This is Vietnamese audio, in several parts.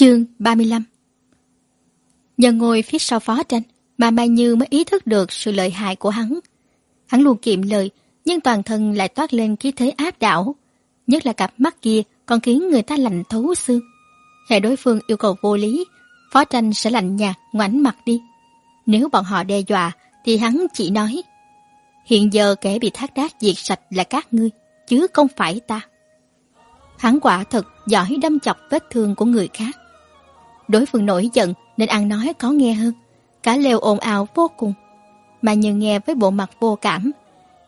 Chương 35 Nhờ ngồi phía sau phó tranh mà Mai Như mới ý thức được sự lợi hại của hắn. Hắn luôn kiệm lời nhưng toàn thân lại toát lên khí thế áp đảo. Nhất là cặp mắt kia còn khiến người ta lạnh thấu xương. Hệ đối phương yêu cầu vô lý, phó tranh sẽ lạnh nhạt, ngoảnh mặt đi. Nếu bọn họ đe dọa thì hắn chỉ nói Hiện giờ kẻ bị thác đát diệt sạch là các ngươi, chứ không phải ta. Hắn quả thật giỏi đâm chọc vết thương của người khác. Đối phương nổi giận nên ăn nói có nghe hơn. Cả lều ồn ào vô cùng. Mà nhờ nghe với bộ mặt vô cảm.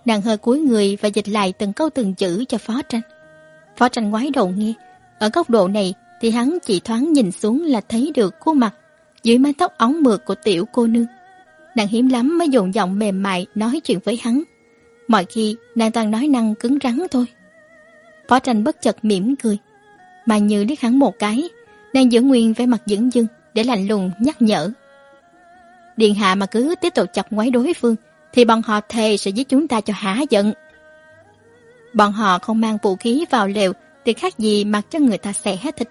Nàng hơi cúi người và dịch lại từng câu từng chữ cho phó tranh. Phó tranh ngoái đầu nghe. Ở góc độ này thì hắn chỉ thoáng nhìn xuống là thấy được khuôn mặt dưới mái tóc óng mượt của tiểu cô nương. Nàng hiếm lắm mới dùng giọng mềm mại nói chuyện với hắn. Mọi khi nàng toàn nói năng cứng rắn thôi. Phó tranh bất chợt mỉm cười. Mà như liếc hắn một cái, nàng giữ nguyên vẻ mặt dững dưng để lạnh lùng nhắc nhở. Điện hạ mà cứ tiếp tục chọc ngoáy đối phương, thì bọn họ thề sẽ giết chúng ta cho hả giận. Bọn họ không mang vũ khí vào lều thì khác gì mặc cho người ta xẻ thịt.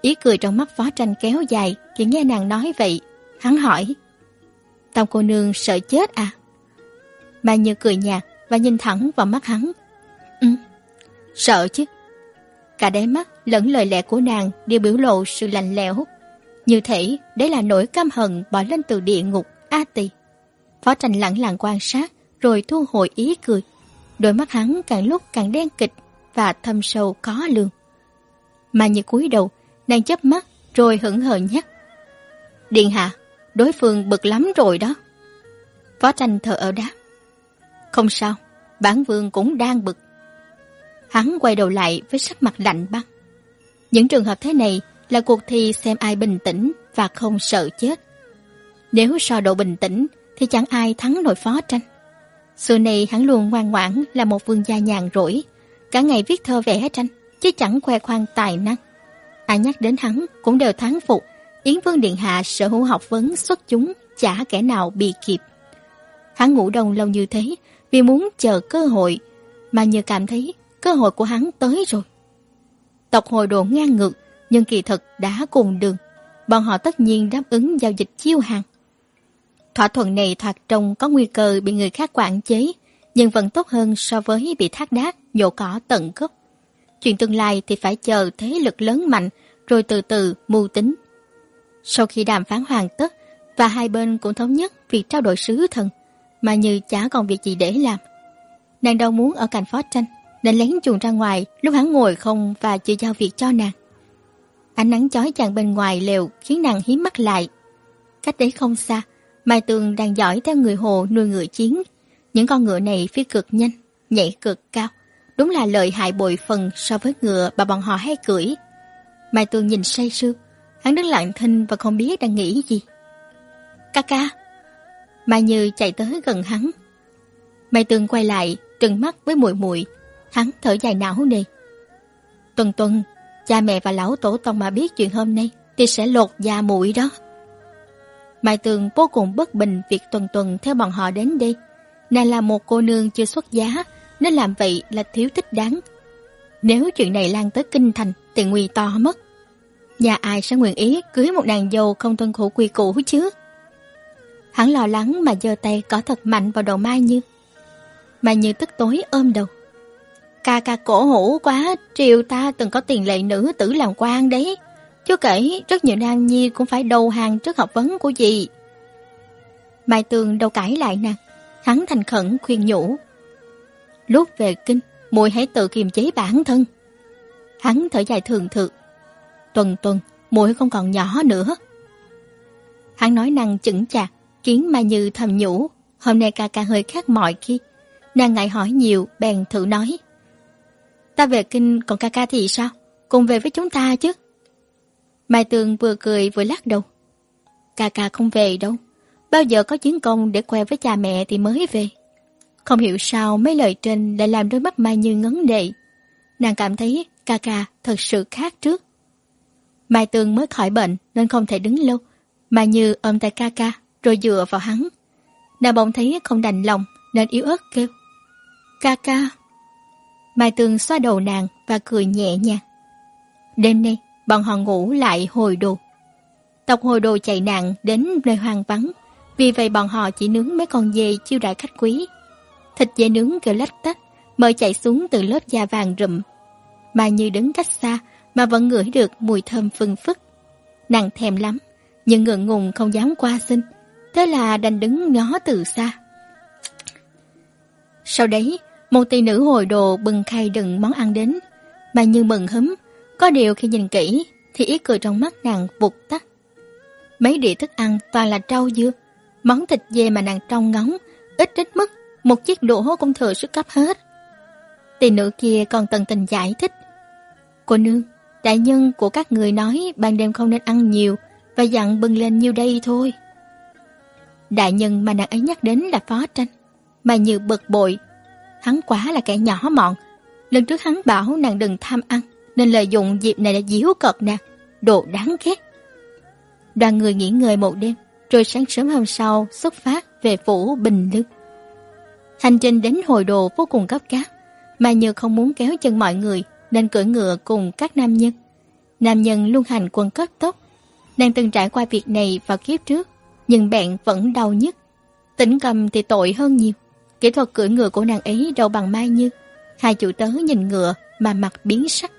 Ý cười trong mắt phó tranh kéo dài khi nghe nàng nói vậy. Hắn hỏi. Tam cô nương sợ chết à? Bà Như cười nhạt và nhìn thẳng vào mắt hắn. Ừ, sợ chứ. Cả đáy mắt lẫn lời lẽ của nàng đều biểu lộ sự lạnh lẽo. Như thể đấy là nỗi căm hận bỏ lên từ địa ngục A tỳ. Phó tranh lặng lặng quan sát rồi thu hồi ý cười. Đôi mắt hắn càng lúc càng đen kịch và thâm sâu có lường. Mà như cúi đầu, nàng chớp mắt rồi hững hờ nhắc. Điện hạ, đối phương bực lắm rồi đó. Phó tranh thở ở đáp. Không sao, bản vương cũng đang bực. Hắn quay đầu lại với sắc mặt lạnh băng. Những trường hợp thế này là cuộc thi xem ai bình tĩnh và không sợ chết. Nếu so độ bình tĩnh thì chẳng ai thắng nổi phó tranh. Xưa này hắn luôn ngoan ngoãn là một vương gia nhàn rỗi, cả ngày viết thơ vẽ tranh, chứ chẳng khoe khoang tài năng. Ai nhắc đến hắn cũng đều thắng phục, Yến Vương Điện Hạ sở hữu học vấn xuất chúng, chả kẻ nào bị kịp. Hắn ngủ đông lâu như thế vì muốn chờ cơ hội, mà như cảm thấy cơ hội của hắn tới rồi. Tộc hồi đồ ngang ngược, nhưng kỳ thực đã cùng đường. Bọn họ tất nhiên đáp ứng giao dịch chiêu hàng. Thỏa thuận này thoạt trông có nguy cơ bị người khác quản chế, nhưng vẫn tốt hơn so với bị thác đát, nhổ cỏ tận gốc. Chuyện tương lai thì phải chờ thế lực lớn mạnh, rồi từ từ mưu tính. Sau khi đàm phán hoàn tất, và hai bên cũng thống nhất việc trao đổi sứ thần, mà như chả còn việc gì để làm. Nàng đâu muốn ở cạnh phó tranh, nên lén chuồn ra ngoài lúc hắn ngồi không và chưa giao việc cho nàng. Ánh nắng chói chang bên ngoài lều khiến nàng hiếm mắt lại. Cách đấy không xa, Mai Tường đang giỏi theo người hồ nuôi ngựa chiến. Những con ngựa này phi cực nhanh, nhảy cực cao. Đúng là lợi hại bội phần so với ngựa mà bọn họ hay cưỡi. Mai Tường nhìn say sưa, hắn đứng lặng thinh và không biết đang nghĩ gì. Ca ca! Mai Như chạy tới gần hắn. Mai Tường quay lại, trừng mắt với muội muội Hắn thở dài não nề. Tuần tuần, cha mẹ và lão tổ tông mà biết chuyện hôm nay thì sẽ lột da mũi đó. Mai Tường vô cùng bất bình việc tuần tuần theo bọn họ đến đây. Nàng là một cô nương chưa xuất giá, nên làm vậy là thiếu thích đáng. Nếu chuyện này lan tới kinh thành thì nguy to mất. Nhà ai sẽ nguyện ý cưới một nàng dâu không tuân thủ quy củ chứ? Hắn lo lắng mà giơ tay có thật mạnh vào đầu Mai Như. Mai Như tức tối ôm đầu. Ca ca cổ hủ quá, triều ta từng có tiền lệ nữ tử làm quan đấy. chưa kể rất nhiều nam nhi cũng phải đầu hàng trước học vấn của dì. Mai Tường đâu cãi lại nè hắn thành khẩn khuyên nhủ. Lúc về kinh, muội hãy tự kiềm chế bản thân. Hắn thở dài thường thực. Tuần tuần, muội không còn nhỏ nữa. Hắn nói năng chững chạc, khiến Mai Như thầm nhủ. Hôm nay ca ca hơi khác mọi khi. Nàng ngại hỏi nhiều, bèn thử nói. Ta về kinh còn ca ca thì sao? Cùng về với chúng ta chứ? Mai Tường vừa cười vừa lắc đầu. Ca ca không về đâu. Bao giờ có chiến công để khoe với cha mẹ thì mới về. Không hiểu sao mấy lời trên lại làm đôi mắt Mai Như ngấn lệ. Nàng cảm thấy ca ca thật sự khác trước. Mai Tường mới khỏi bệnh nên không thể đứng lâu. Mai Như ôm tay ca ca rồi dựa vào hắn. Nàng bỗng thấy không đành lòng nên yếu ớt kêu. Ca ca. Mai Tường xoa đầu nàng và cười nhẹ nhàng. Đêm nay, bọn họ ngủ lại hồi đồ. Tộc hồi đồ chạy nạn đến nơi hoang vắng, vì vậy bọn họ chỉ nướng mấy con dê chiêu đãi khách quý. Thịt dê nướng kêu lách tách, mời chạy xuống từ lớp da vàng rụm. Mà như đứng cách xa mà vẫn ngửi được mùi thơm phừng phức. Nàng thèm lắm, nhưng ngượng ngùng không dám qua xin, thế là đành đứng ngó từ xa. Sau đấy, một tỷ nữ hồi đồ bừng khay đựng món ăn đến, mà như mừng húm, có điều khi nhìn kỹ thì ý cười trong mắt nàng vụt tắt. Mấy đĩa thức ăn toàn là trâu dưa, món thịt dê mà nàng trông ngóng, ít ít mức, một chiếc đũa cũng thừa sức cấp hết. Tỷ nữ kia còn tận tình giải thích. Cô nương, đại nhân của các người nói ban đêm không nên ăn nhiều và dặn bưng lên nhiêu đây thôi. Đại nhân mà nàng ấy nhắc đến là phó tranh, mà như bực bội. Hắn quá là kẻ nhỏ mọn. Lần trước hắn bảo nàng đừng tham ăn, nên lợi dụng dịp này để díu cợt nàng, đồ đáng ghét. Đoàn người nghỉ ngơi một đêm, rồi sáng sớm hôm sau xuất phát về phủ Bình Lương. Hành trình đến hồi đồ vô cùng gấp gáp, mà Như không muốn kéo chân mọi người nên cưỡi ngựa cùng các nam nhân. Nam nhân luôn hành quân cấp tốc. Nàng từng trải qua việc này vào kiếp trước, nhưng bạn vẫn đau nhất. Tỉnh cầm thì tội hơn nhiều. Kỹ thuật cưỡi ngựa của nàng ấy đâu bằng Mai Như. Hai chủ tớ nhìn ngựa mà mặt biến sắc.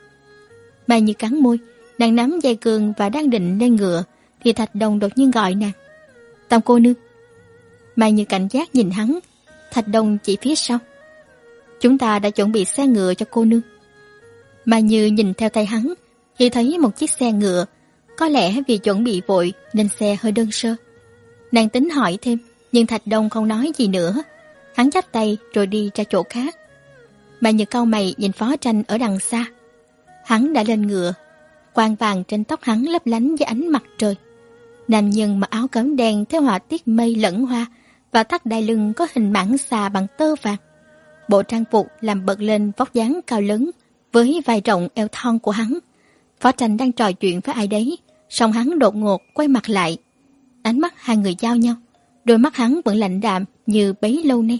Mai Như cắn môi, nàng nắm dây cương và đang định lên ngựa thì Thạch Đồng đột nhiên gọi nàng. Tam cô nương. Mai Như cảnh giác nhìn hắn, Thạch Đồng chỉ phía sau. Chúng ta đã chuẩn bị xe ngựa cho cô nương. Mai Như nhìn theo tay hắn, thì thấy một chiếc xe ngựa. Có lẽ vì chuẩn bị vội nên xe hơi đơn sơ. Nàng tính hỏi thêm, nhưng Thạch Đông không nói gì nữa. Hắn chắp tay rồi đi ra chỗ khác. mà Như cau mày nhìn phó tranh ở đằng xa. Hắn đã lên ngựa, quang vàng trên tóc hắn lấp lánh với ánh mặt trời. Nam nhân mặc áo cấm đen theo họa tiết mây lẫn hoa và thắt đai lưng có hình mảng xà bằng tơ vàng. Bộ trang phục làm bật lên vóc dáng cao lớn với vai rộng eo thon của hắn. Phó tranh đang trò chuyện với ai đấy, song hắn đột ngột quay mặt lại. Ánh mắt hai người giao nhau, đôi mắt hắn vẫn lạnh đạm như bấy lâu nay.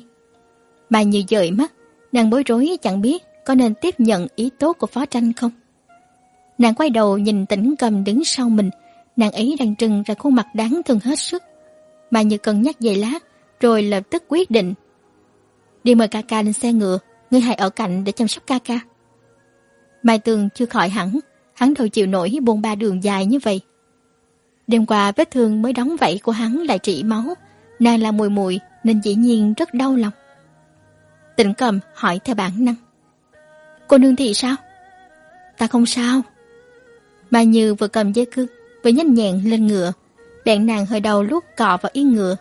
Mà như dời mắt, nàng bối rối chẳng biết có nên tiếp nhận ý tốt của phó tranh không. Nàng quay đầu nhìn tỉnh cầm đứng sau mình, nàng ấy đang trừng ra khuôn mặt đáng thương hết sức. Mà như cân nhắc giây lát, rồi lập tức quyết định. Đi mời ca ca lên xe ngựa, ngươi hãy ở cạnh để chăm sóc ca ca. Mai Tường chưa khỏi hẳn, hắn đâu chịu nổi buồn ba đường dài như vậy. Đêm qua vết thương mới đóng vảy của hắn lại trị máu, nàng là mùi mùi nên dĩ nhiên rất đau lòng. Tịnh cầm hỏi theo bản năng. Cô nương thì sao? Ta không sao. Mà như vừa cầm dây cương, vừa nhanh nhẹn lên ngựa. Bẹn nàng hơi đầu lúc cọ vào yên ngựa.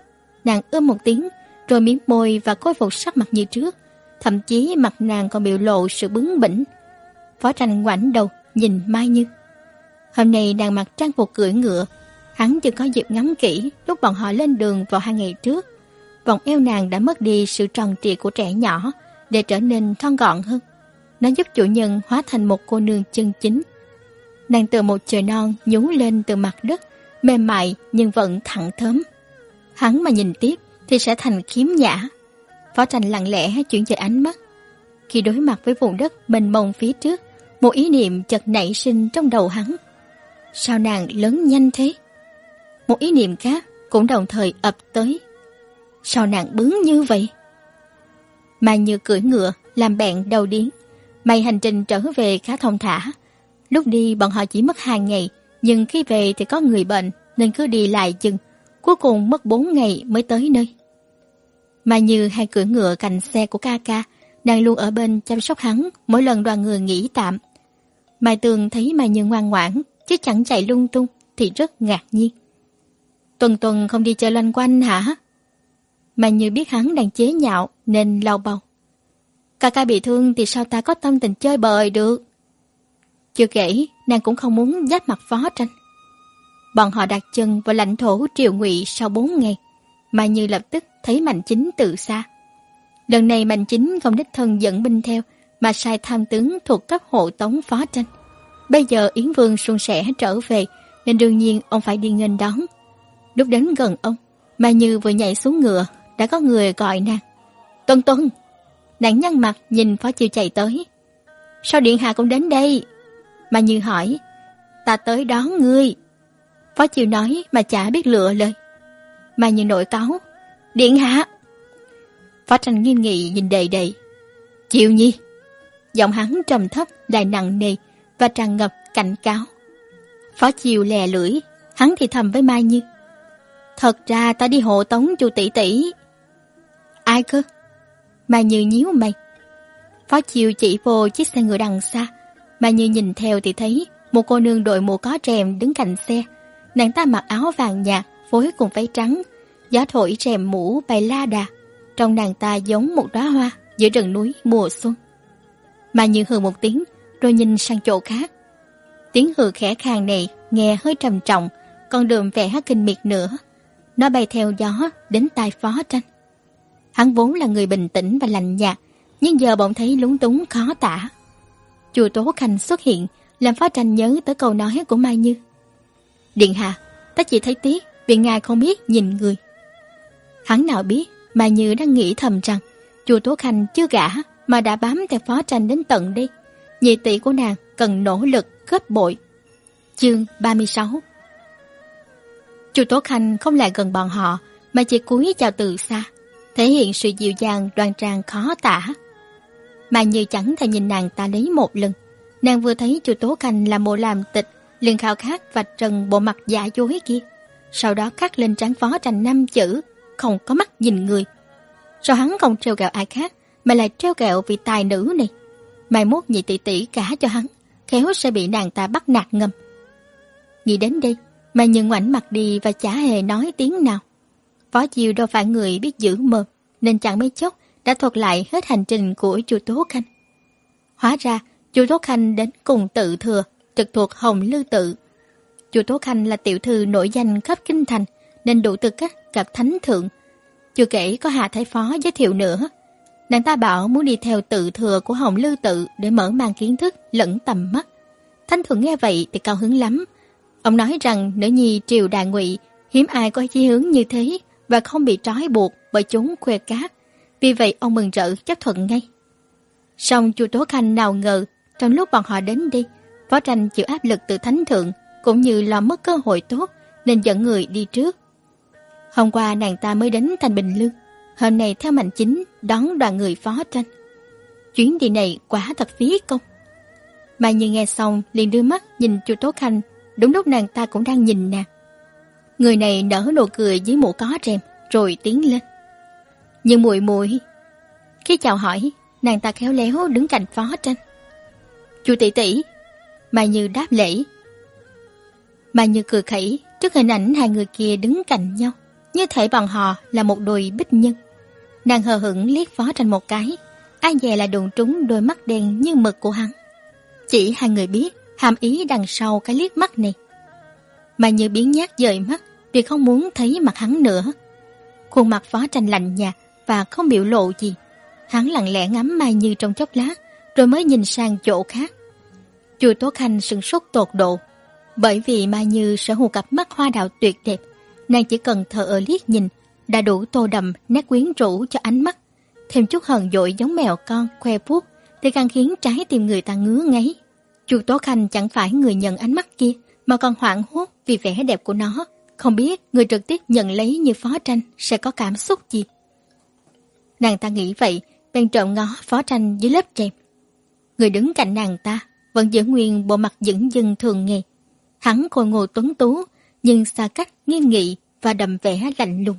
Nàng ưm một tiếng, rồi miếng môi và khôi phục sắc mặt như trước. Thậm chí mặt nàng còn biểu lộ sự bướng bỉnh. Phó tranh ngoảnh đầu, nhìn Mai Như. Hôm nay nàng mặc trang phục cưỡi ngựa, hắn chưa có dịp ngắm kỹ lúc bọn họ lên đường vào hai ngày trước. Vòng eo nàng đã mất đi sự tròn trịa của trẻ nhỏ để trở nên thon gọn hơn. Nó giúp chủ nhân hóa thành một cô nương chân chính. Nàng từ một trời non nhú lên từ mặt đất, mềm mại nhưng vẫn thẳng thớm. Hắn mà nhìn tiếp thì sẽ thành khiếm nhã. Phó tranh lặng lẽ chuyển dời ánh mắt. Khi đối mặt với vùng đất mênh mông phía trước, một ý niệm chợt nảy sinh trong đầu hắn. Sao nàng lớn nhanh thế? Một ý niệm khác cũng đồng thời ập tới. Sao nàng bướng như vậy? Mà như cưỡi ngựa, làm bạn đầu điến. May hành trình trở về khá thông thả. Lúc đi bọn họ chỉ mất hàng ngày, nhưng khi về thì có người bệnh nên cứ đi lại chừng. Cuối cùng mất bốn ngày mới tới nơi. Mà như hai cưỡi ngựa cạnh xe của ca ca, đang luôn ở bên chăm sóc hắn mỗi lần đoàn người nghỉ tạm. Mai Tường thấy Mai Như ngoan ngoãn, chứ chẳng chạy lung tung, thì rất ngạc nhiên. Tuần tuần không đi chơi loanh quanh hả? Mà Như biết hắn đang chế nhạo nên lau bầu. Ca ca bị thương thì sao ta có tâm tình chơi bời được? Chưa kể, nàng cũng không muốn giáp mặt phó tranh. Bọn họ đặt chân vào lãnh thổ triều ngụy sau bốn ngày. mà Như lập tức thấy Mạnh Chính từ xa. Lần này Mạnh Chính không đích thân dẫn binh theo, mà sai tham tướng thuộc cấp hộ tống phó tranh. Bây giờ Yến Vương suôn sẻ trở về, nên đương nhiên ông phải đi nghênh đón. Lúc đến gần ông, Mai Như vừa nhảy xuống ngựa, đã có người gọi nàng. Tuân Tuân! Nàng nhăn mặt nhìn phó chiêu chạy tới. Sao Điện Hạ cũng đến đây? Mai Như hỏi. ta tới đón ngươi. Phó Chiêu nói mà chả biết lựa lời. mai như nội cáo, điện hạ. Phó tranh nghiêm nghị nhìn đầy đầy. Chiêu nhi. Giọng hắn trầm thấp, lại nặng nề và tràn ngập cảnh cáo. Phó Chiêu lè lưỡi, hắn thì thầm với Mai Như. Thật ra ta đi hộ tống chu tỷ tỷ. Ai cơ? Mà Như nhíu mày. Phó chiều chỉ vô chiếc xe ngựa đằng xa. Mà Như nhìn theo thì thấy một cô nương đội mũ có rèm đứng cạnh xe. Nàng ta mặc áo vàng nhạt phối cùng váy trắng. Gió thổi rèm mũ bay la đà. Trong nàng ta giống một đóa hoa giữa rừng núi mùa xuân. Mà Như hừ một tiếng rồi nhìn sang chỗ khác. Tiếng hừ khẽ khàng này nghe hơi trầm trọng, còn đượm vẻ kinh miệt nữa. Nó bay theo gió đến tai phó tranh. Hắn vốn là người bình tĩnh và lạnh nhạt, nhưng giờ bỗng thấy lúng túng khó tả. Chùa Tố Khanh xuất hiện, làm phó tranh nhớ tới câu nói của Mai Như. Điện hạ, ta chỉ thấy tiếc vì ngài không biết nhìn người. Hắn nào biết, Mai Như đang nghĩ thầm rằng chùa Tố Khanh chưa gả mà đã bám theo phó tranh đến tận đây. Nhị tỷ của nàng cần nỗ lực gấp bội. Chương 36 Chu Tố Khanh không lại gần bọn họ mà chỉ cúi chào từ xa, thể hiện sự dịu dàng đoan trang khó tả. Mà như chẳng thể nhìn nàng ta lấy một lần. Nàng vừa thấy Chu Tố Khanh là mộ làm tịch, liền khao khát vạch trần bộ mặt giả dối kia. Sau đó khắc lên trán phó tranh năm chữ, không có mắt nhìn người. Sao hắn không treo gạo ai khác, mà lại treo gạo vị tài nữ này? Mai mốt nhị tỷ tỷ cả cho hắn, khéo sẽ bị nàng ta bắt nạt ngầm. Nghĩ đến đây, mà nhưng ngoảnh mặt đi và chả hề nói tiếng nào. Phó Chiêu đâu phải người biết giữ mồm, nên chẳng mấy chốc đã thuật lại hết hành trình của chu Tố Khanh. Hóa ra, chu Tố Khanh đến cùng tự thừa, trực thuộc Hồng Lư Tự. chu Tố Khanh là tiểu thư nổi danh khắp kinh thành, nên đủ tư cách gặp thánh thượng. Chưa kể có Hà Thái Phó giới thiệu nữa. Nàng ta bảo muốn đi theo tự thừa của Hồng Lư Tự để mở mang kiến thức lẫn tầm mắt. Thánh thượng nghe vậy thì cao hứng lắm, Ông nói rằng nữ nhi triều đại ngụy hiếm ai có chí hướng như thế và không bị trói buộc bởi chúng khuê cát. Vì vậy ông mừng rỡ chấp thuận ngay. Song chu Tố Khanh nào ngờ trong lúc bọn họ đến đi, Phó Tranh chịu áp lực từ thánh thượng cũng như lo mất cơ hội tốt nên dẫn người đi trước. Hôm qua nàng ta mới đến thành Bình Lương, hôm nay theo mạnh chính đón đoàn người Phó Tranh. Chuyến đi này quá thật phí công. Mà như nghe xong liền đưa mắt nhìn chu Tố Khanh Đúng lúc nàng ta cũng đang nhìn nàng. Người này nở nụ cười dưới mũ có rèm, rồi tiến lên. Nhưng muội muội Khi chào hỏi, nàng ta khéo léo đứng cạnh phó tranh. Chu tỷ tỷ Mai Như đáp lễ. Mai Như cười khẩy trước hình ảnh hai người kia đứng cạnh nhau, như thể bọn họ là một đôi bích nhân. Nàng hờ hững liếc phó tranh một cái, ai dè là đụng trúng đôi mắt đen như mực của hắn. Chỉ hai người biết, hàm ý đằng sau cái liếc mắt này. Mà như biến nhát dời mắt vì không muốn thấy mặt hắn nữa. Khuôn mặt phó tranh lạnh nhạt và không biểu lộ gì. Hắn lặng lẽ ngắm Mai Như trong chốc lát, rồi mới nhìn sang chỗ khác. Chùa Tố Khanh sừng sốt tột độ, bởi vì Mai Như sở hữu cặp mắt hoa đào tuyệt đẹp. Nàng chỉ cần thở ở liếc nhìn đã đủ tô đậm nét quyến rũ cho ánh mắt. Thêm chút hờn dội giống mèo con khoe vuốt thì càng khiến trái tim người ta ngứa ngáy. Chu Tố Khanh chẳng phải người nhận ánh mắt kia, mà còn hoảng hốt vì vẻ đẹp của nó. Không biết người trực tiếp nhận lấy như phó tranh sẽ có cảm xúc gì. Nàng ta nghĩ vậy, bèn trộm ngó phó tranh dưới lớp rèm. Người đứng cạnh nàng ta vẫn giữ nguyên bộ mặt dững dưng thường ngày. Hắn khôi ngô tuấn tú, nhưng xa cách nghiêm nghị và đầm vẻ lạnh lùng.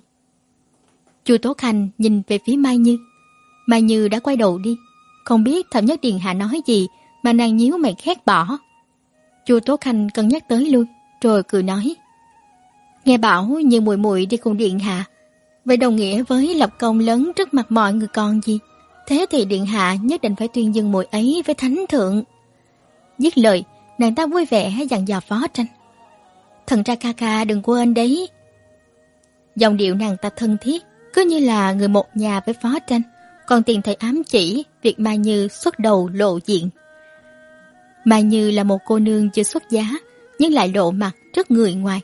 Chu Tố Khanh nhìn về phía Mai Như. Mai Như đã quay đầu đi, không biết Thẩm Nhất Điền Hạ nói gì mà nàng nhíu mày khét bỏ. Chu Tố Khanh cân nhắc tới luôn, rồi cười nói. Nghe bảo như muội muội đi cùng Điện Hạ, vậy đồng nghĩa với lập công lớn trước mặt mọi người còn gì. Thế thì Điện Hạ nhất định phải tuyên dương muội ấy với Thánh Thượng. Dứt lời, nàng ta vui vẻ dặn dò phó tranh. Thần ra ca ca đừng quên đấy. Dòng điệu nàng ta thân thiết, cứ như là người một nhà với phó tranh, còn tiền thầy ám chỉ việc mà Như xuất đầu lộ diện. Mai Như là một cô nương chưa xuất giá, nhưng lại lộ mặt trước người ngoài.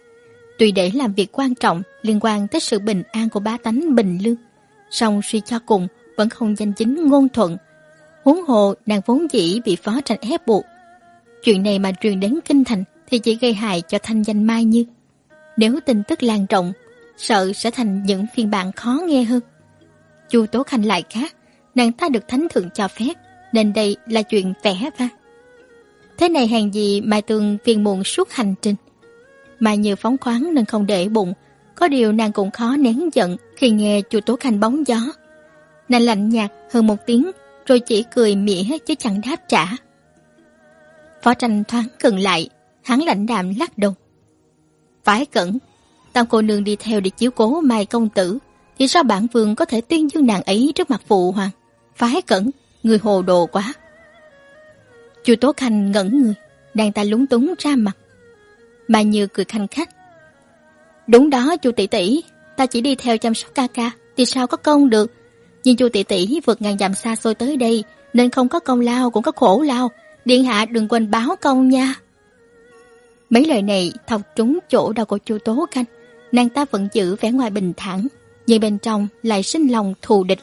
Tuy để làm việc quan trọng liên quan tới sự bình an của bá tánh Bình Lương, song suy cho cùng vẫn không danh chính ngôn thuận. Huống hồ nàng vốn dĩ bị phó tranh ép buộc. Chuyện này mà truyền đến kinh thành thì chỉ gây hại cho thanh danh Mai Như. Nếu tin tức lan rộng, sợ sẽ thành những phiên bản khó nghe hơn. Chu Tố Khanh lại khác, nàng ta được thánh thượng cho phép, nên đây là chuyện vẽ vang. Thế này hàng gì Mai Tường phiền muộn suốt hành trình. Mai Như phóng khoáng nên không để bụng, có điều nàng cũng khó nén giận khi nghe Chu Tố Khanh bóng gió. Nàng lạnh nhạt hơn một tiếng, rồi chỉ cười mỉa chứ chẳng đáp trả. Phó tranh thoáng cần lại, hắn lạnh đạm lắc đầu. Phải cẩn, tam cô nương đi theo để chiếu cố Mai công tử, thì sao bản vương có thể tuyên dương nàng ấy trước mặt phụ hoàng? Phái cẩn, người hồ đồ quá. Chu Tố Khanh ngẩn người, đang ta lúng túng ra mặt. Mà Như cười khanh khách. Đúng đó chu tỷ tỷ, ta chỉ đi theo chăm sóc ca ca, thì sao có công được? Nhưng chu tỷ tỷ vượt ngàn dặm xa xôi tới đây, nên không có công lao cũng có khổ lao. Điện hạ đừng quên báo công nha. Mấy lời này thọc trúng chỗ đầu của chu Tố Khanh. Nàng ta vẫn giữ vẻ ngoài bình thản, nhưng bên trong lại sinh lòng thù địch.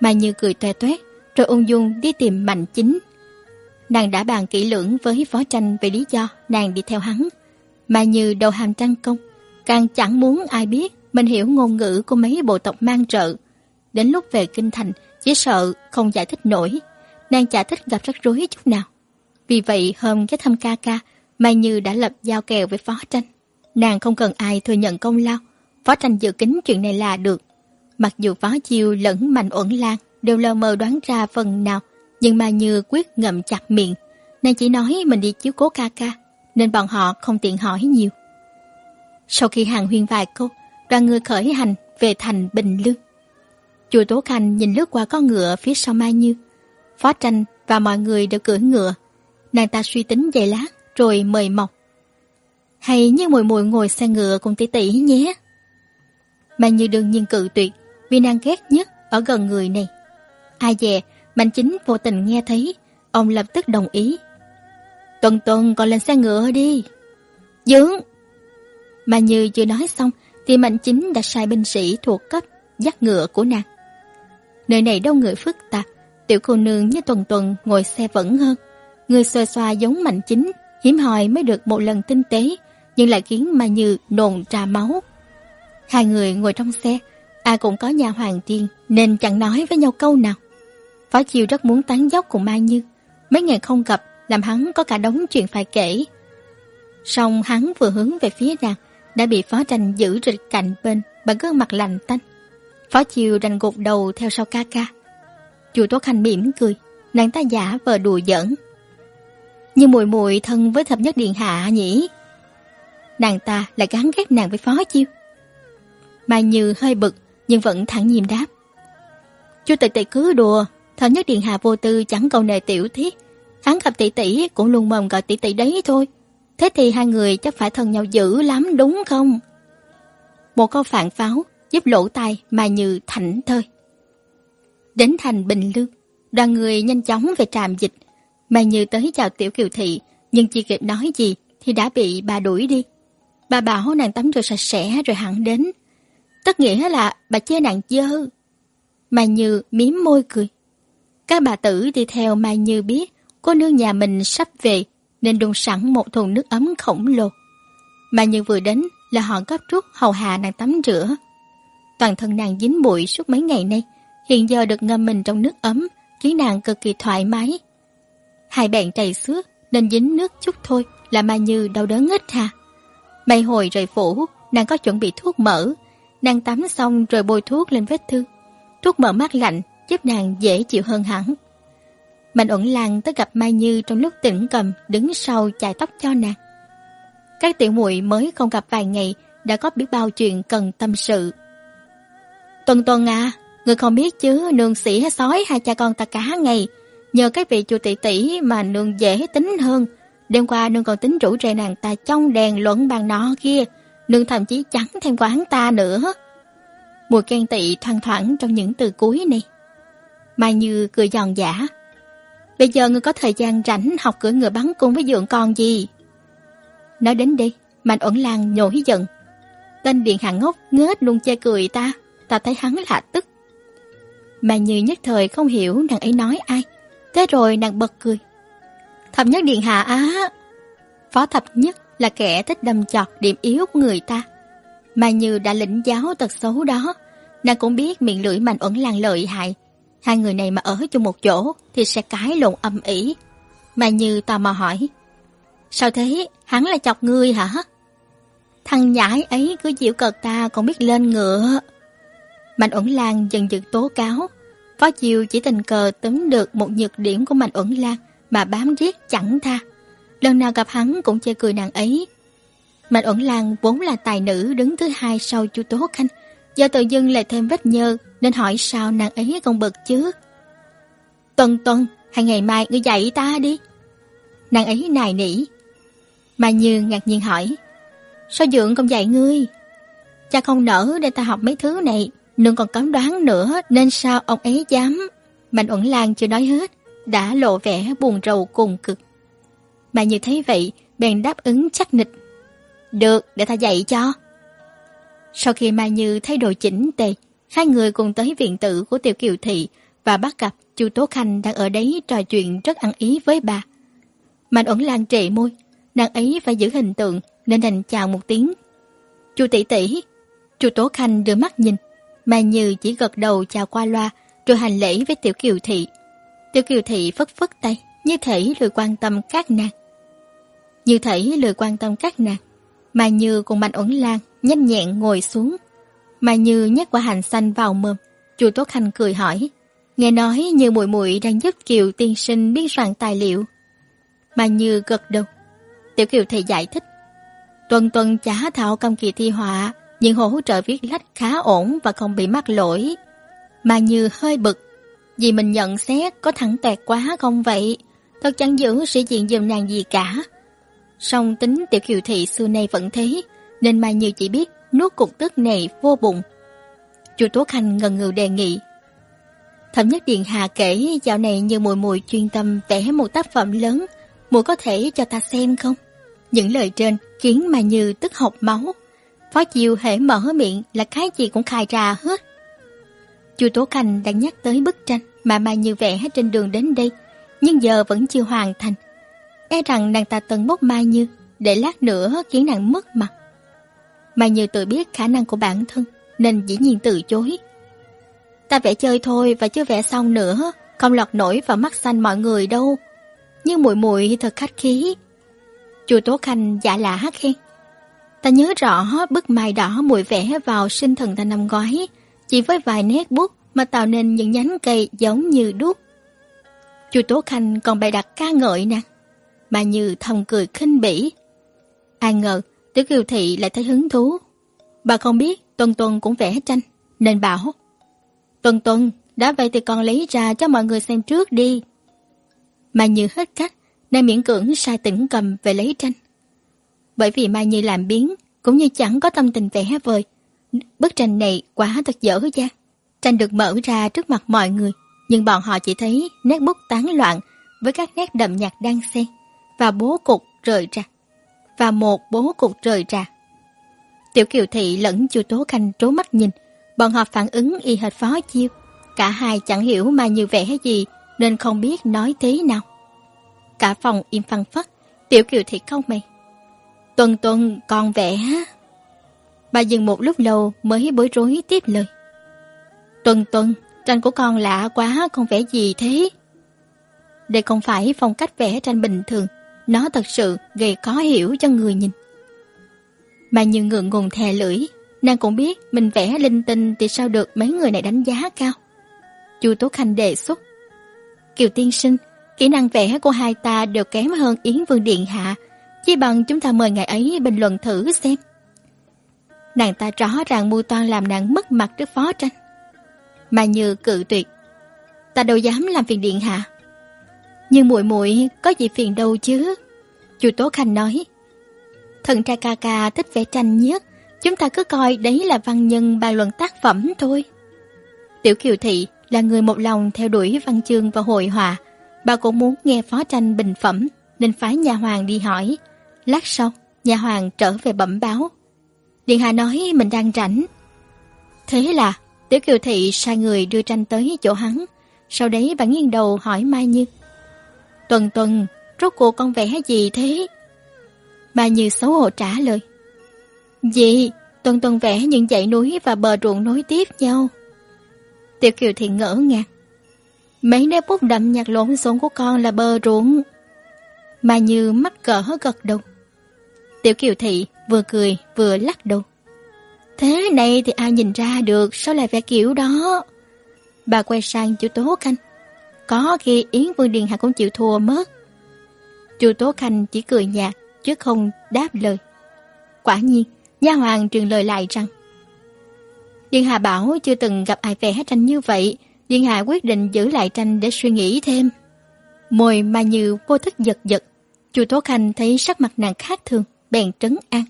Mà Như cười toe toét, rồi ung dung đi tìm Mạnh Chính. Nàng đã bàn kỹ lưỡng với Phó Tranh về lý do nàng đi theo hắn. Mà Như đầu hàm trăng công, càng chẳng muốn ai biết mình hiểu ngôn ngữ của mấy bộ tộc mang trợ. Đến lúc về kinh thành, chỉ sợ không giải thích nổi. Nàng chả thích gặp rắc rối chút nào. Vì vậy hôm cái thăm ca ca, Mai Như đã lập giao kèo với Phó Tranh. Nàng không cần ai thừa nhận công lao, Phó Tranh dự kính chuyện này là được. Mặc dù Phó Chiêu lẫn Mạnh Uẩn Lan đều lờ mờ đoán ra phần nào, nhưng Mai Như quyết ngậm chặt miệng. Nàng chỉ nói mình đi chiếu cố ca ca, nên bọn họ không tiện hỏi nhiều. Sau khi hàng huyên vài câu, đoàn người khởi hành về thành Bình Lương. Chùa Tố Khanh nhìn lướt qua con ngựa phía sau Mai Như. Phó Tranh và mọi người đều cưỡi ngựa. Nàng ta suy tính vài lát, rồi mời mọc. Hay như mùi mùi ngồi xe ngựa cùng tỷ tỷ nhé. Mai Như đương nhiên cự tuyệt, vì nàng ghét nhất ở gần người này. Ai dè, Mạnh Chính vô tình nghe thấy, ông lập tức đồng ý. Tuần tuần còn lên xe ngựa đi. Dướng! Mà như chưa nói xong, thì Mạnh Chính đã sai binh sĩ thuộc cấp dắt ngựa của nàng. Nơi này đông người phức tạp, tiểu cô nương như tuần tuần ngồi xe vẫn hơn. Người xoa xoa giống Mạnh Chính, hiếm hoi mới được một lần tinh tế, nhưng lại khiến mà Như nồn trà máu. Hai người ngồi trong xe, ai cũng có nhà hoàng tiên nên chẳng nói với nhau câu nào. Phó Chiêu rất muốn tán dốc cùng Mai Như, mấy ngày không gặp làm hắn có cả đống chuyện phải kể. Song hắn vừa hướng về phía nàng, đã bị Phó Tranh giữ rịch cạnh bên bằng gương mặt lạnh tanh. Phó Chiêu đành gục đầu theo sau ca ca. Chu Tố Khanh mỉm cười, nàng ta giả vờ đùa giỡn. Như mùi mùi thân với thập nhất điện hạ nhỉ? Nàng ta lại gắn ghét nàng với Phó Chiêu. Mai Như hơi bực nhưng vẫn thẳng nhiên đáp. Chú tệ tệ cứ đùa, Thật nhất điện hạ vô tư chẳng cầu nề tiểu thiết. Hắn gặp tỷ tỷ cũng luôn mồm gọi tỷ tỷ đấy thôi. Thế thì hai người chắc phải thân nhau dữ lắm đúng không? Một câu phản pháo giúp lỗ tai mà Như thảnh thơi. Đến thành Bình Lương, đoàn người nhanh chóng về trạm dịch. Mà Như tới chào Tiểu Kiều Thị, nhưng chưa kịp nói gì thì đã bị bà đuổi đi. Bà bảo nàng tắm rửa sạch sẽ rồi hẳn đến. Tất nghĩa là bà chê nàng dơ. Mà Như miếm môi cười. Các bà tử đi theo Mai Như biết cô nương nhà mình sắp về nên đun sẵn một thùng nước ấm khổng lồ. Mai Như vừa đến là họ gấp rút hầu hạ nàng tắm rửa. Toàn thân nàng dính bụi suốt mấy ngày nay, hiện giờ được ngâm mình trong nước ấm khiến nàng cực kỳ thoải mái. Hai bạn trầy xước nên dính nước chút thôi là Mai Như đau đớn ít hà. May hồi rời phủ, nàng có chuẩn bị thuốc mỡ. Nàng tắm xong rồi bôi thuốc lên vết thương. Thuốc mỡ mát lạnh giúp nàng dễ chịu hơn hẳn. Mạnh ẩn lan tới gặp Mai Như trong lúc tỉnh cầm đứng sau chải tóc cho nàng. Các tiểu muội mới không gặp vài ngày đã có biết bao chuyện cần tâm sự. Tuần tuần à, người không biết chứ nương sĩ hay sói hai cha con ta cả ngày. Nhờ các vị chùa tỷ tỷ mà nương dễ tính hơn. Đêm qua nương còn tính rủ rê nàng ta trong đèn luận bàn nọ kia. Nương thậm chí chẳng thêm quán ta nữa. Mùi khen tị thoang thoảng trong những từ cuối này. Mai Như cười giòn giả. Bây giờ ngươi có thời gian rảnh học cưỡi ngựa bắn cung với dượng con gì? Nói đến đây, Mạnh ẩn lan nhổi giận. Tên điện hạ ngốc ngớt luôn chê cười ta, ta thấy hắn lạ tức. Mà như nhất thời không hiểu nàng ấy nói ai. Thế rồi nàng bật cười. Thập nhất điện hạ á. Phó thập nhất là kẻ thích đâm chọt điểm yếu của người ta. Mà như đã lĩnh giáo tật xấu đó, nàng cũng biết miệng lưỡi mạnh ẩn Lan lợi hại. Hai người này mà ở chung một chỗ thì sẽ cãi lộn âm ỉ. Mà như tò mò hỏi, sao thế, hắn là chọc ngươi hả? Thằng nhãi ấy cứ chịu cợt ta còn biết lên ngựa. Mạnh ẩn lan dần dần tố cáo, Phó chiều chỉ tình cờ tấm được một nhược điểm của Mạnh ẩn lan mà bám riết chẳng tha. Lần nào gặp hắn cũng chê cười nàng ấy. Mạnh ẩn lan vốn là tài nữ đứng thứ hai sau chu Tố Khanh, do tự dưng lại thêm vết nhơ nên hỏi sao nàng ấy còn bực chứ. Tuần tuần, hay ngày mai ngươi dạy ta đi. Nàng ấy nài nỉ. Mà Như ngạc nhiên hỏi, sao dượng không dạy ngươi? Cha không nỡ để ta học mấy thứ này, nương còn cấm đoán nữa nên sao ông ấy dám. Mạnh Uẩn lan chưa nói hết, đã lộ vẻ buồn rầu cùng cực. Mà như thấy vậy, bèn đáp ứng chắc nịch. Được, để ta dạy cho. Sau khi Mai Như thay đồ chỉnh tề, hai người cùng tới viện tử của Tiểu Kiều Thị và bắt gặp chu Tố Khanh đang ở đấy trò chuyện rất ăn ý với bà. Mạnh ẩn lan trệ môi, nàng ấy phải giữ hình tượng nên đành chào một tiếng. Chu tỷ tỷ, chu Tố Khanh đưa mắt nhìn, mà Như chỉ gật đầu chào qua loa rồi hành lễ với Tiểu Kiều Thị. Tiểu Kiều Thị phất phất tay, như thể lười quan tâm các nàng. Như thể lười quan tâm các nàng, mà Như cùng Mạnh ẩn lan nhanh nhẹn ngồi xuống. Mai Như nhét quả hành xanh vào mồm, chu Tốt Khanh cười hỏi. Nghe nói như muội muội đang giúp Kiều tiên sinh biên soạn tài liệu. Mai Như gật đầu. Tiểu Kiều thầy giải thích. Tuần tuần chả thạo công kỳ thi họa, nhưng hỗ trợ viết lách khá ổn và không bị mắc lỗi. Mai Như hơi bực, vì mình nhận xét có thẳng tẹt quá không vậy, thật chẳng giữ sĩ diện dùm nàng gì cả. Song tính Tiểu Kiều Thị xưa nay vẫn thế, nên Mai Như chỉ biết nuốt cục tức này vô bụng. Chu Tố Khanh ngần ngừ đề nghị. Thẩm Nhất Điện Hạ kể dạo này như mùi mùi chuyên tâm vẽ một tác phẩm lớn, mùi có thể cho ta xem không? Những lời trên khiến mà Như tức học máu. Phó Chiêu hễ mở miệng là cái gì cũng khai ra hết. Chu Tố Khanh đang nhắc tới bức tranh mà Mai Như vẽ trên đường đến đây, nhưng giờ vẫn chưa hoàn thành. E rằng nàng ta tần bốc Mai Như, để lát nữa khiến nàng mất mặt mà Như tự biết khả năng của bản thân, nên dĩ nhiên từ chối. Ta vẽ chơi thôi và chưa vẽ xong nữa, không lọt nổi vào mắt xanh mọi người đâu. Nhưng muội muội thật khách khí. chùa Tố Khanh giả lạ hát khen. Ta nhớ rõ bức mai đỏ muội vẽ vào sinh thần ta năm ngoái, chỉ với vài nét bút mà tạo nên những nhánh cây giống như đúc. Chu Tố Khanh còn bày đặt ca ngợi nè, mà như thầm cười khinh bỉ. Ai ngờ, Tiểu Kiều Thị lại thấy hứng thú. Bà không biết Tuần Tuần cũng vẽ tranh, nên bảo Tuần Tuần, đã vậy thì con lấy ra cho mọi người xem trước đi. Mà như hết cách, nên miễn cưỡng sai tỉnh cầm về lấy tranh. Bởi vì Mai Như làm biến, cũng như chẳng có tâm tình vẽ vời. Bức tranh này quá thật dở ra. Tranh được mở ra trước mặt mọi người, nhưng bọn họ chỉ thấy nét bút tán loạn với các nét đậm nhạt đang xen và bố cục rời ra. Và một bố cục rời ra. Tiểu Kiều Thị lẫn Chu Tố Khanh trố mắt nhìn, bọn họ phản ứng y hệt phó chiêu. Cả hai chẳng hiểu mà như vẽ gì nên không biết nói thế nào. Cả phòng im phăng phất, Tiểu Kiều Thị không mày. Tuần tuần còn vẽ. Bà dừng một lúc lâu mới bối rối tiếp lời. Tuần tuần, tranh của con lạ quá, con vẽ gì thế? Đây không phải phong cách vẽ tranh bình thường, nó thật sự gây khó hiểu cho người nhìn. Mà như ngượng ngùng thè lưỡi, nàng cũng biết mình vẽ linh tinh thì sao được mấy người này đánh giá cao. Chu Tố Khanh đề xuất. Kiều tiên sinh, kỹ năng vẽ của hai ta đều kém hơn Yến Vương Điện Hạ, chỉ bằng chúng ta mời ngày ấy bình luận thử xem. Nàng ta rõ ràng mưu toan làm nàng mất mặt trước phó tranh. Mà như cự tuyệt. Ta đâu dám làm phiền Điện Hạ. Nhưng muội muội có gì phiền đâu chứ. Chu Tố Khanh nói. Thần trai ca ca thích vẽ tranh nhất, chúng ta cứ coi đấy là văn nhân bàn luận tác phẩm thôi. Tiểu Kiều Thị là người một lòng theo đuổi văn chương và hội họa. Bà cũng muốn nghe phó tranh bình phẩm, nên phái nhà hoàng đi hỏi. Lát sau, nhà hoàng trở về bẩm báo. Điện Hạ nói mình đang rảnh. Thế là, Tiểu Kiều Thị sai người đưa tranh tới chỗ hắn. Sau đấy bà nghiêng đầu hỏi Mai Như. Tuần tuần, rốt cuộc con vẽ gì thế? Bà Như xấu hổ trả lời. Gì? Tuần tuần vẽ những dãy núi và bờ ruộng nối tiếp nhau. Tiểu Kiều thì ngỡ ngàng. Mấy nét bút đậm nhạt lộn xộn của con là bờ ruộng. Mà như mắc cỡ gật đầu. Tiểu Kiều Thị vừa cười vừa lắc đầu. Thế này thì ai nhìn ra được sao lại vẽ kiểu đó? Bà quay sang chú Tố Khanh. Có khi Yến Vương Điền Hạ cũng chịu thua mất. Chu Tố Khanh chỉ cười nhạt chứ không đáp lời. Quả nhiên, nha hoàng truyền lời lại rằng Điền Hà bảo chưa từng gặp ai vẽ tranh như vậy, Điền Hà quyết định giữ lại tranh để suy nghĩ thêm. Môi mà như vô thức giật giật, Chu Tố Khanh thấy sắc mặt nàng khác thường, bèn trấn an.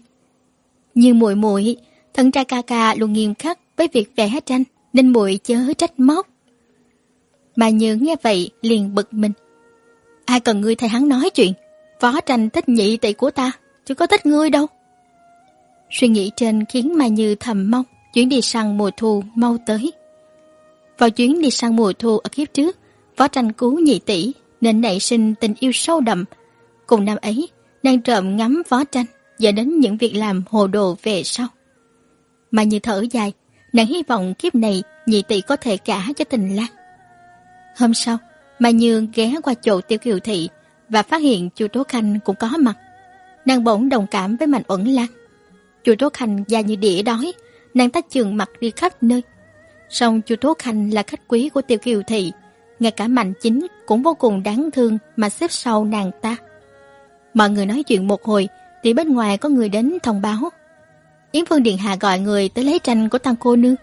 Như muội muội, thân trai ca ca luôn nghiêm khắc với việc vẽ tranh, nên muội chớ trách móc. Mà Như nghe vậy liền bực mình. Ai cần ngươi thay hắn nói chuyện, phó tranh thích nhị tỷ của ta, chứ có thích ngươi đâu. Suy nghĩ trên khiến Mai Như thầm mong chuyến đi săn mùa thu mau tới. Vào chuyến đi săn mùa thu ở kiếp trước, phó tranh cứu nhị tỷ nên nảy sinh tình yêu sâu đậm. Cùng năm ấy, đang trộm ngắm phó tranh dẫn đến những việc làm hồ đồ về sau. Mà như thở dài, nàng hy vọng kiếp này nhị tỷ có thể cả cho tình lang. Hôm sau, Mai Nhương ghé qua chỗ Tiêu Kiều Thị và phát hiện chu Tố Khanh cũng có mặt. Nàng bỗng đồng cảm với Mạnh Uẩn Lan. Chu Tố Khanh da như đĩa đói, nàng ta trường mặt đi khắp nơi. Song chu Tố Khanh là khách quý của Tiêu Kiều Thị, ngay cả Mạnh Chính cũng vô cùng đáng thương mà xếp sau nàng ta. Mọi người nói chuyện một hồi thì bên ngoài có người đến thông báo. Yến Phương Điện Hạ gọi người tới lấy tranh của tăng cô nương.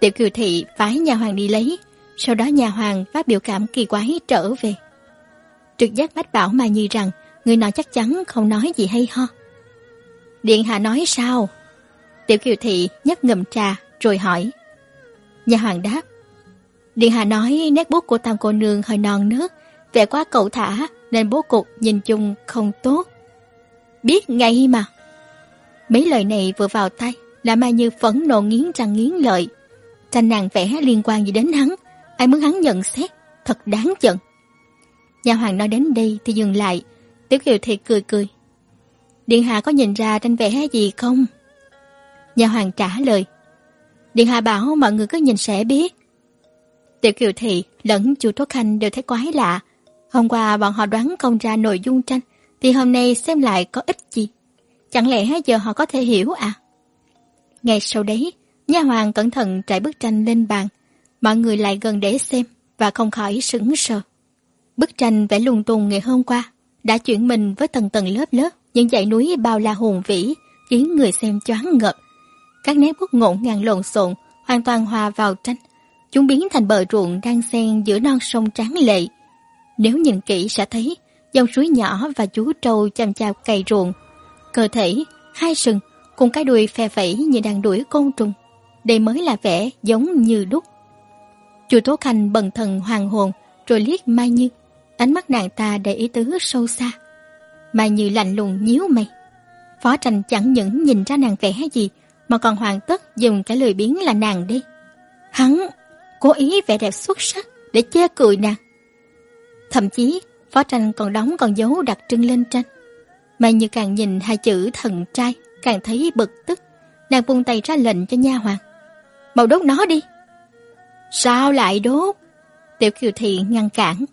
Tiểu Kiều Thị phái nhà hoàng đi lấy, sau đó nhà hoàng phát biểu cảm kỳ quái trở về. Trực giác bách bảo mà Nhi rằng người nào chắc chắn không nói gì hay ho. Điện hạ nói sao? Tiểu Kiều Thị nhấp ngầm trà rồi hỏi. Nhà hoàng đáp. Điện hạ nói nét bút của tam cô nương hơi non nước, vẽ quá cậu thả nên bố cục nhìn chung không tốt. Biết ngay mà. Mấy lời này vừa vào tay là Mai Như phẫn nộ nghiến răng nghiến lợi. Tranh nàng vẽ liên quan gì đến hắn, ai muốn hắn nhận xét, thật đáng giận. Nhà hoàng nói đến đây thì dừng lại, Tiểu Kiều Thị cười cười. Điện hạ có nhìn ra tranh vẽ gì không? Nhà hoàng trả lời. Điện hạ bảo mọi người cứ nhìn sẽ biết. Tiểu Kiều Thị lẫn chu Tố Khanh đều thấy quái lạ. Hôm qua bọn họ đoán không ra nội dung tranh, thì hôm nay xem lại có ích gì. Chẳng lẽ giờ họ có thể hiểu à? Ngay sau đấy, nha hoàng cẩn thận trải bức tranh lên bàn. Mọi người lại gần để xem và không khỏi sững sờ. Bức tranh vẽ lung tung ngày hôm qua đã chuyển mình với tầng tầng lớp lớp những dãy núi bao la hùng vĩ khiến người xem choáng ngợp. Các nét bút ngổn ngang lộn xộn hoàn toàn hòa vào tranh. Chúng biến thành bờ ruộng đang xen giữa non sông tráng lệ. Nếu nhìn kỹ sẽ thấy dòng suối nhỏ và chú trâu chăm chạp cày ruộng. Cơ thể, hai sừng cùng cái đuôi phe phẩy như đang đuổi côn trùng. Đây mới là vẻ giống như đúc. Chu Tố Khanh bần thần hoàng hồn, rồi liếc Mai Như. Ánh mắt nàng ta để ý tứ sâu xa. Mai Như lạnh lùng nhíu mày. Phó tranh chẳng những nhìn ra nàng vẽ gì, mà còn hoàn tất dùng cái lời biến là nàng đi. Hắn cố ý vẽ đẹp xuất sắc để che cười nàng. Thậm chí, phó tranh còn đóng còn dấu đặc trưng lên tranh. Mai Như càng nhìn hai chữ thần trai càng thấy bực tức. Nàng buông tay ra lệnh cho nha hoàng. Mau đốt nó đi. Sao lại đốt? Tiểu Kiều Thị ngăn cản.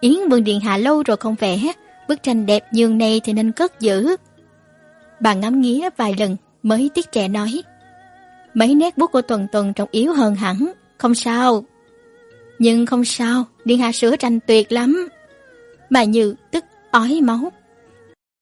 Yến Vương Điện Hạ lâu rồi không vẽ, bức tranh đẹp như này thì nên cất giữ. Bà ngắm nghía vài lần mới tiếc trẻ nói. Mấy nét bút của Tuần Tuần trông yếu hơn hẳn, không sao. Nhưng không sao, Điện Hạ sửa tranh tuyệt lắm. Bà Như tức ói máu.